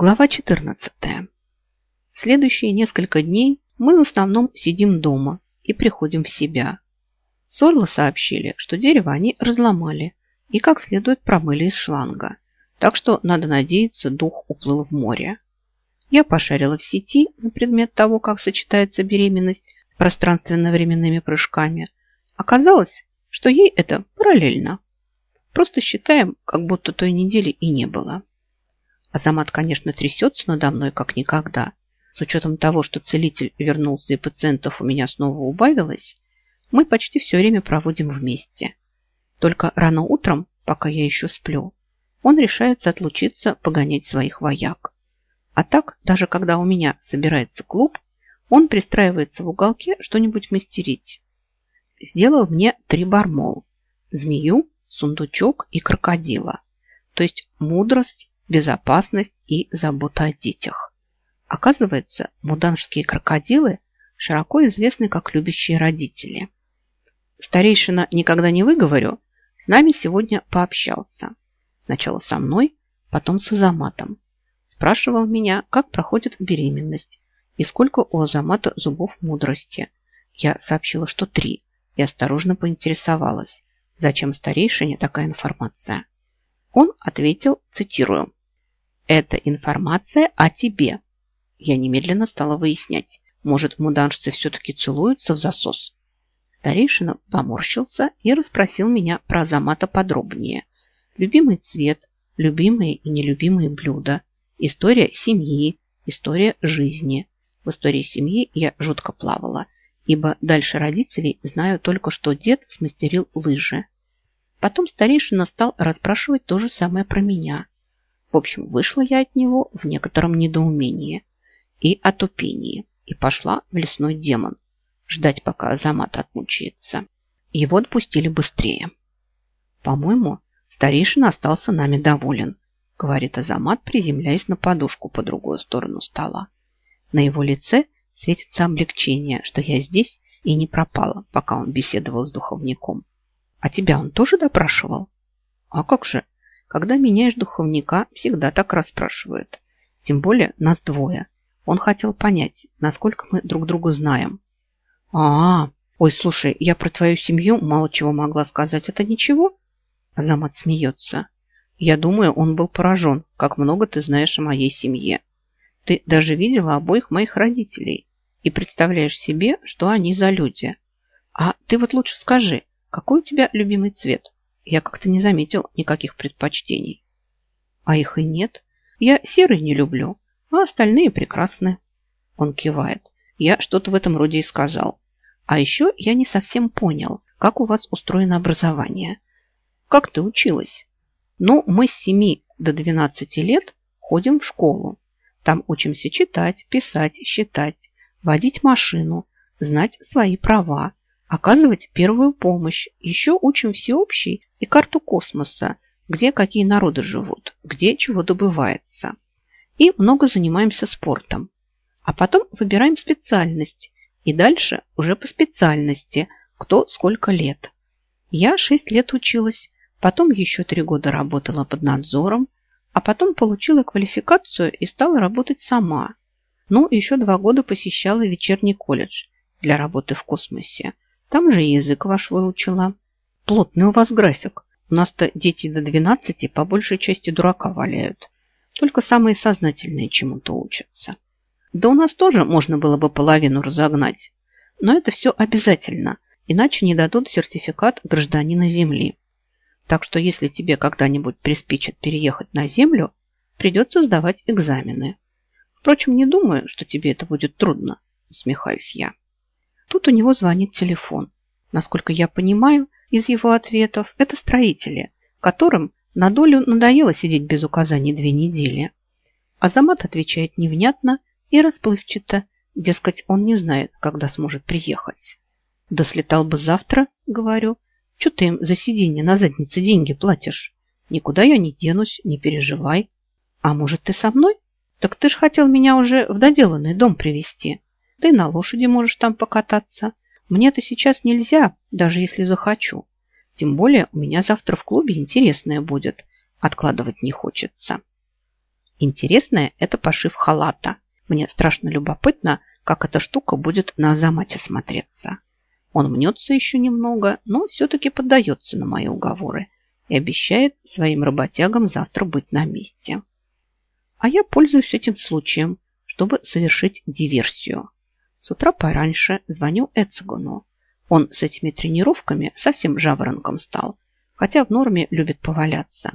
Глава 14. Следующие несколько дней мы в основном сидим дома и приходим в себя. Сорло сообщили, что дерево они разломали и как следует промыли из шланга. Так что, надо надеяться, дух уплыл в море. Я пошарила в сети на предмет того, как сочетается беременность с пространственно-временными прыжками. Оказалось, что ей это параллельно. Просто считаем, как будто той недели и не было. Азамат, конечно, трясется надо мной, как никогда. С учетом того, что целитель вернулся и пациентов у меня снова убавилось, мы почти все время проводим вместе. Только рано утром, пока я еще сплю, он решается отлучиться погонять своих вояк. А так, даже когда у меня собирается клуб, он пристраивается в уголке что-нибудь мастерить. Сделал мне три бармол. Змею, сундучок и крокодила. То есть мудрость, безопасность и забота о детях. Оказывается, муданские крокодилы широко известны как любящие родители. Старейшина «Никогда не выговорю» с нами сегодня пообщался. Сначала со мной, потом с Азаматом. Спрашивал меня, как проходит беременность и сколько у Азамата зубов мудрости. Я сообщила, что три, и осторожно поинтересовалась, зачем старейшине такая информация. Он ответил, цитирую, это информация о тебе. Я немедленно стала выяснять. Может, муданшцы все-таки целуются в засос? Старейшина поморщился и расспросил меня про Азамата подробнее. Любимый цвет, любимые и нелюбимые блюда, история семьи, история жизни. В истории семьи я жутко плавала, ибо дальше родителей знаю только, что дед смастерил лыжи. Потом старейшина стал расспрашивать то же самое про меня. В общем, вышла я от него в некотором недоумении и отупении и пошла в лесной демон ждать, пока Азамат отмучается. Его отпустили быстрее. По-моему, старейшина остался нами доволен, говорит Азамат, приземляясь на подушку по другую сторону стола. На его лице светится облегчение, что я здесь и не пропала, пока он беседовал с духовником. А тебя он тоже допрашивал? А как же? Когда меняешь духовника, всегда так расспрашивают. Тем более нас двое. Он хотел понять, насколько мы друг друга знаем. А, -а, -а. ой, слушай, я про твою семью мало чего могла сказать. Это ничего? Азамат смеется. Я думаю, он был поражен, как много ты знаешь о моей семье. Ты даже видела обоих моих родителей и представляешь себе, что они за люди. А ты вот лучше скажи, какой у тебя любимый цвет? Я как-то не заметил никаких предпочтений. А их и нет. Я серый не люблю, а остальные прекрасны. Он кивает. Я что-то в этом роде и сказал. А еще я не совсем понял, как у вас устроено образование. Как ты училась? Ну, мы с 7 до 12 лет ходим в школу. Там учимся читать, писать, считать, водить машину, знать свои права, оказывать первую помощь. Еще учим всеобщий и карту космоса, где какие народы живут, где чего добывается. И много занимаемся спортом. А потом выбираем специальность. И дальше уже по специальности, кто сколько лет. Я шесть лет училась, потом еще три года работала под надзором, а потом получила квалификацию и стала работать сама. Ну, еще два года посещала вечерний колледж для работы в космосе. Там же язык ваш выучила. Плотный у вас график. У нас-то дети до 12 по большей части дурака валяют. Только самые сознательные чему-то учатся. Да у нас тоже можно было бы половину разогнать. Но это все обязательно, иначе не дадут сертификат гражданина Земли. Так что если тебе когда-нибудь приспичат переехать на Землю, придется сдавать экзамены. Впрочем, не думаю, что тебе это будет трудно, усмехаюсь я. Тут у него звонит телефон. Насколько я понимаю, из его ответов – это строители, которым на долю надоело сидеть без указаний две недели. Азамат отвечает невнятно и расплывчато, дескать, он не знает, когда сможет приехать. «Да слетал бы завтра», – говорю. «Че ты им за сиденье на заднице деньги платишь? Никуда я не денусь, не переживай. А может, ты со мной? Так ты ж хотел меня уже в доделанный дом привезти. И на лошади можешь там покататься. Мне-то сейчас нельзя, даже если захочу. Тем более у меня завтра в клубе интересное будет. Откладывать не хочется. Интересное – это пошив халата. Мне страшно любопытно, как эта штука будет на Азамате смотреться. Он мнется еще немного, но все-таки поддается на мои уговоры и обещает своим работягам завтра быть на месте. А я пользуюсь этим случаем, чтобы совершить диверсию. С утра пораньше звоню Эцегону. Он с этими тренировками совсем жаворонком стал, хотя в норме любит поваляться.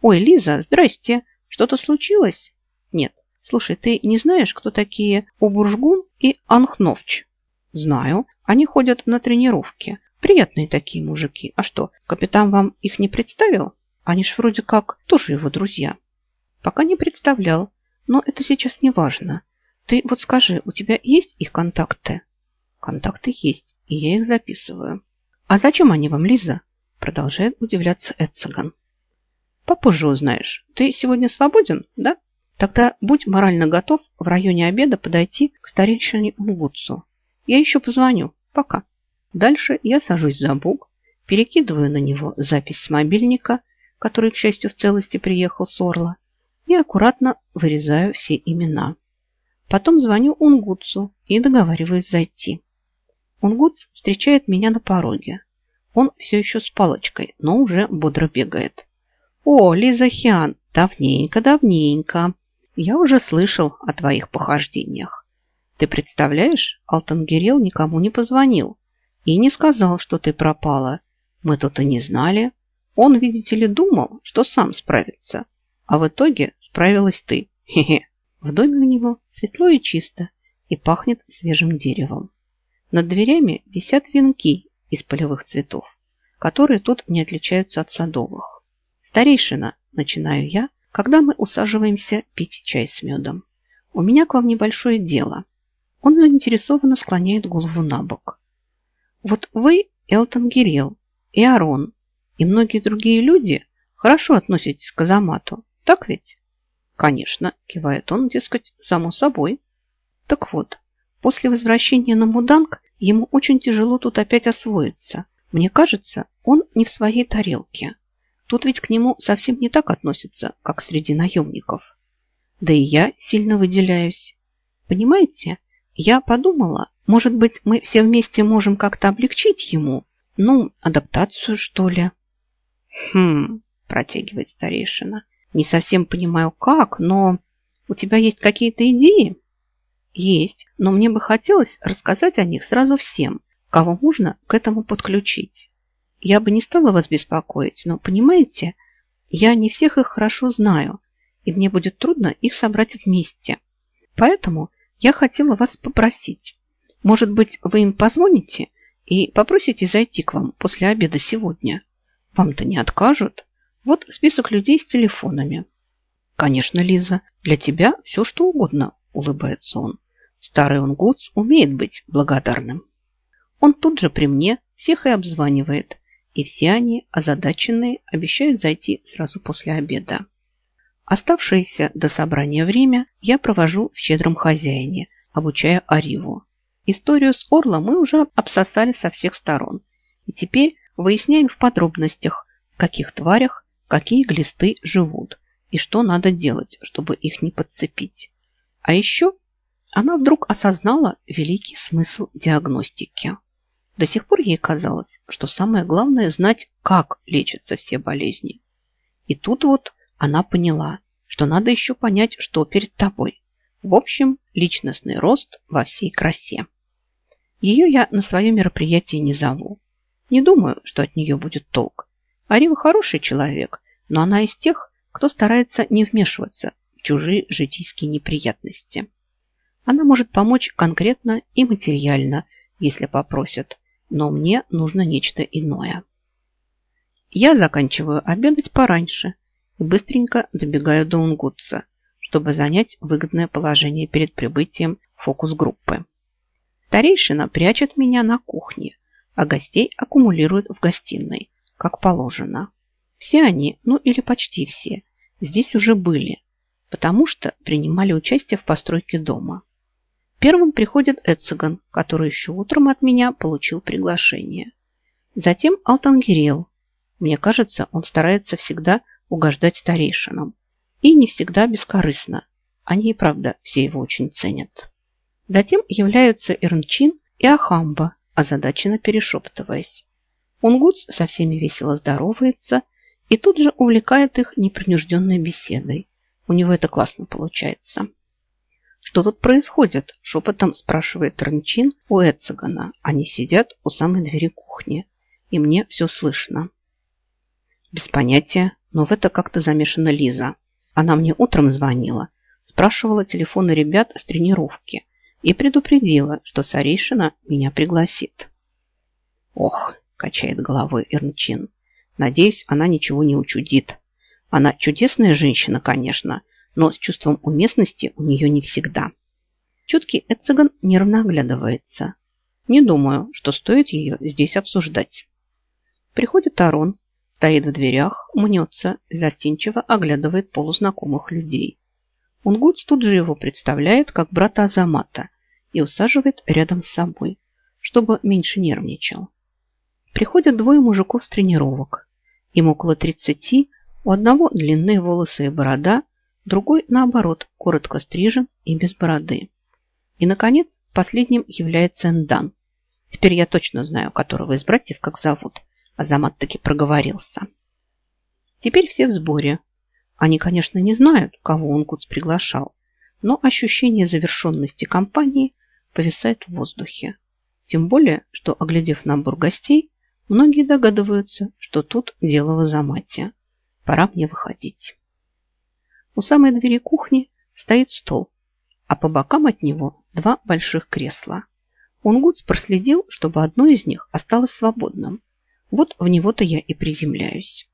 «Ой, Лиза, здрасте! Что-то случилось?» «Нет. Слушай, ты не знаешь, кто такие Убуржгун и Анхновч?» «Знаю. Они ходят на тренировки. Приятные такие мужики. А что, капитан вам их не представил? Они ж вроде как тоже его друзья». «Пока не представлял. Но это сейчас не важно. Ты вот скажи, у тебя есть их контакты?» «Контакты есть, и я их записываю». «А зачем они вам, Лиза?» Продолжает удивляться Эдсаган. Попозже узнаешь. Ты сегодня свободен, да? Тогда будь морально готов в районе обеда подойти к старейшине Унгутсу. Я еще позвоню. Пока. Дальше я сажусь за бук, перекидываю на него запись с мобильника, который, к счастью, в целости приехал с Орла, и аккуратно вырезаю все имена. Потом звоню Унгутсу и договариваюсь зайти. Унгутс встречает меня на пороге. Он все еще с палочкой, но уже бодро бегает. «О, Лиза Хиан, давненько, давненько. Я уже слышал о твоих похождениях. Ты представляешь, Алтангирел никому не позвонил и не сказал, что ты пропала. Мы тут и не знали. Он, видите ли, думал, что сам справится. А в итоге справилась ты. Хе-хе. В доме у него светло и чисто и пахнет свежим деревом. Над дверями висят венки из полевых цветов, которые тут не отличаются от садовых. Старейшина, начинаю я, когда мы усаживаемся пить чай с медом. У меня к вам небольшое дело. Он заинтересованно склоняет голову на бок. Вот вы, Элтон Гирел, и Арон, и многие другие люди хорошо относитесь к Азамату, так ведь? Конечно, кивает он, дескать, само собой. Так вот, после возвращения на Муданг ему очень тяжело тут опять освоиться. Мне кажется, он не в своей тарелке. Тут ведь к нему совсем не так относятся, как среди наемников. Да и я сильно выделяюсь. Понимаете, я подумала, может быть, мы все вместе можем как-то облегчить ему, ну, адаптацию, что ли. Хм, протягивает старейшина. Не совсем понимаю, как, но у тебя есть какие-то идеи? Есть, но мне бы хотелось рассказать о них сразу всем, кого можно к этому подключить. Я бы не стала вас беспокоить, но, понимаете, я не всех их хорошо знаю, и мне будет трудно их собрать вместе. Поэтому я хотела вас попросить. Может быть, вы им позвоните и попросите зайти к вам после обеда сегодня? Вам-то не откажут. Вот список людей с телефонами. Конечно, Лиза, для тебя все что угодно, улыбается он. Старый унгутс умеет быть благодарным. Он тут же при мне всех и обзванивает, и все они, озадаченные, обещают зайти сразу после обеда. Оставшееся до собрания время я провожу в щедром хозяине, обучая Ариву. Историю с Орла мы уже обсосали со всех сторон. И теперь выясняем в подробностях, в каких тварях какие глисты живут и что надо делать, чтобы их не подцепить. А еще она вдруг осознала великий смысл диагностики. До сих пор ей казалось, что самое главное знать, как лечатся все болезни. И тут вот она поняла, что надо еще понять, что перед тобой. В общем, личностный рост во всей красе. Ее я на свое мероприятие не зову. Не думаю, что от нее будет толк. Арива хороший человек, но она из тех, кто старается не вмешиваться в чужие житейские неприятности. Она может помочь конкретно и материально, если попросят, но мне нужно нечто иное. Я заканчиваю обедать пораньше и быстренько добегаю до Унгутса, чтобы занять выгодное положение перед прибытием фокус-группы. Старейшина прячет меня на кухне, а гостей аккумулирует в гостиной, как положено. Все они, ну или почти все, здесь уже были, потому что принимали участие в постройке дома. Первым приходит Эциган, который еще утром от меня получил приглашение. Затем Алтангирел. Мне кажется, он старается всегда угождать старейшинам. И не всегда бескорыстно. Они и правда все его очень ценят. Затем являются Эрнчин и Ахамба, озадаченно перешептываясь. Унгутс со всеми весело здоровается и тут же увлекает их непринужденной беседой. У него это классно получается. «Что тут происходит?» – шепотом спрашивает Ранчин у Эцегана. Они сидят у самой двери кухни, и мне все слышно. Без понятия, но в это как-то замешана Лиза. Она мне утром звонила, спрашивала телефоны ребят с тренировки и предупредила, что Сарейшина меня пригласит. «Ох!» – качает головой Эрнчин. «Надеюсь, она ничего не учудит. Она чудесная женщина, конечно, но с чувством уместности у нее не всегда». Чуткий Эцеган нервно оглядывается. Не думаю, что стоит ее здесь обсуждать. Приходит Арон, стоит в дверях, мнется, застенчиво оглядывает полузнакомых людей. Унгутс тут же его представляет как брата Азамата и усаживает рядом с собой, чтобы меньше нервничал. Приходят двое мужиков с тренировок. Им около тридцати, у одного длинные волосы и борода, другой, наоборот, коротко стрижен и без бороды. И, наконец, последним является Эндан. Теперь я точно знаю, которого из братьев как зовут. Азамат таки проговорился. Теперь все в сборе. Они, конечно, не знают, кого он Куц приглашал, но ощущение завершенности компании повисает в воздухе. Тем более, что, оглядев набор гостей, многие догадываются, что тут дело в Азамате. Пора мне выходить. У самой двери кухни стоит стол, а по бокам от него два больших кресла. Унгутс проследил, чтобы одно из них осталось свободным. Вот в него-то я и приземляюсь.